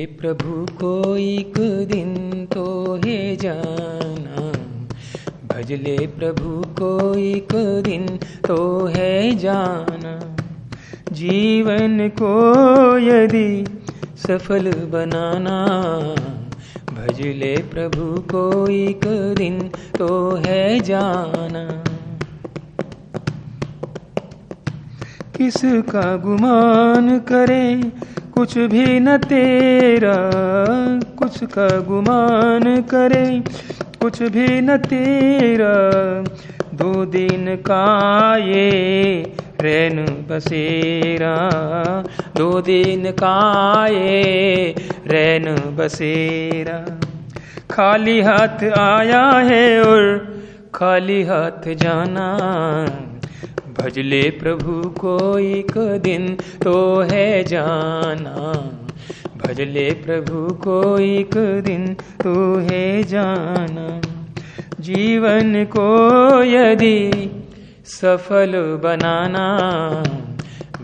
हे प्रभु को एक दिन तो है जाना। भजले प्रभु को एक दिन तो है जाना। जीवन को यदि सफल बनाना भजले प्रभु को एक दिन तो है जाना। किसका गुमान करे कुछ भी न तेरा, कुछ का गुमान करे। कुछ भी न तेरा, दो दिन का ये रैन बसेरा। दो दिन का ये रैन बसेरा। खाली हाथ आया है और खाली हाथ जाना। भजले प्रभु को एक दिन तो है जाना। भजले प्रभु को एक दिन तो है जाना। जीवन को यदि सफल बनाना,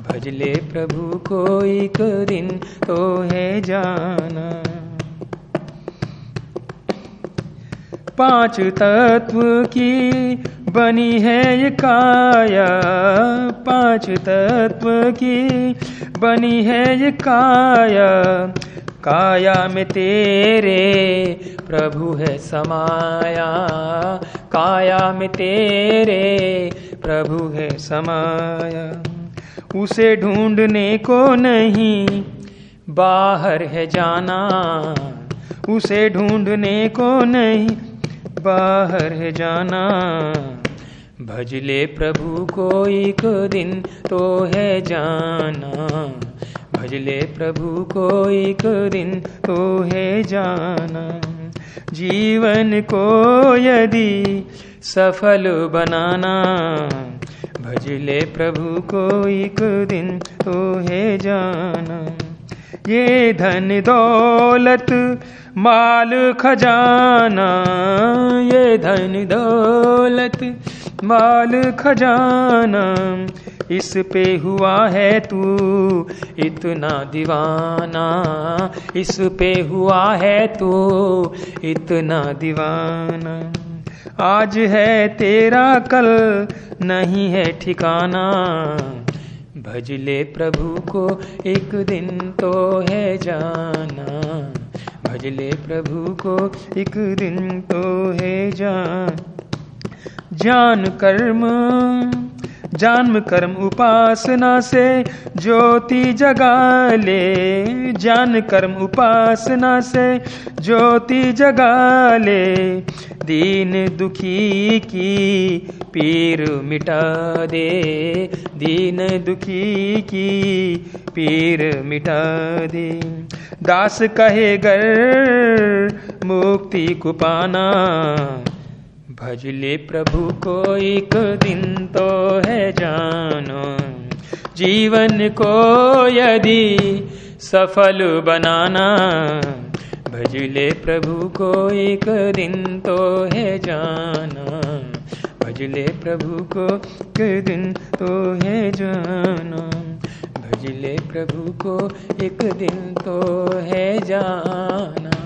भजले प्रभु को एक दिन तो है जाना। पाँच तत्व की बनी है ये काया, पाँच तत्व की। बनी है ये काया काया में तेरे प्रभु है समाया। काया में तेरे प्रभु है समाया। उसे ढूँढने को नहीं, बाहर है जाना। उसे ढूँढने को नहीं, बाहर है जाना। भजले प्रभु को एक दिन तो है जाना। भजले प्रभु को एक दिन तो है जाना। जीवन को यदि सफल बनाना भजले प्रभु को एक दिन तो है जाना। ये धन दौलत, माल खजाना, ये धन दौलत माल खजाना, इस पे हुआ है तू इतना दीवाना। इस पे हुआ है तू इतना दीवाना। आज है तेरा कल, नहीं है ठिकाना। भजले प्रभु को, एक दिन तो है जाना। भजले प्रभु को, एक दिन तो है जान। जान कर्म, जन्म कर्म उपासना से ज्योति जगा ले। जान कर्म उपासना से ज्योति जगा ले। दीन दुखी की पीर मिटा दे। दीन दुखी की पीर मिटा दे। दास कहे गर, मुक्ति को पाना भजले प्रभु को एक दिन तो है जानो। जीवन को यदि सफल बनाना, भजले प्रभु को एक दिन तो है जाना। भजले प्रभु को एक दिन तो है जाना। भजले प्रभु को एक दिन तो है जाना।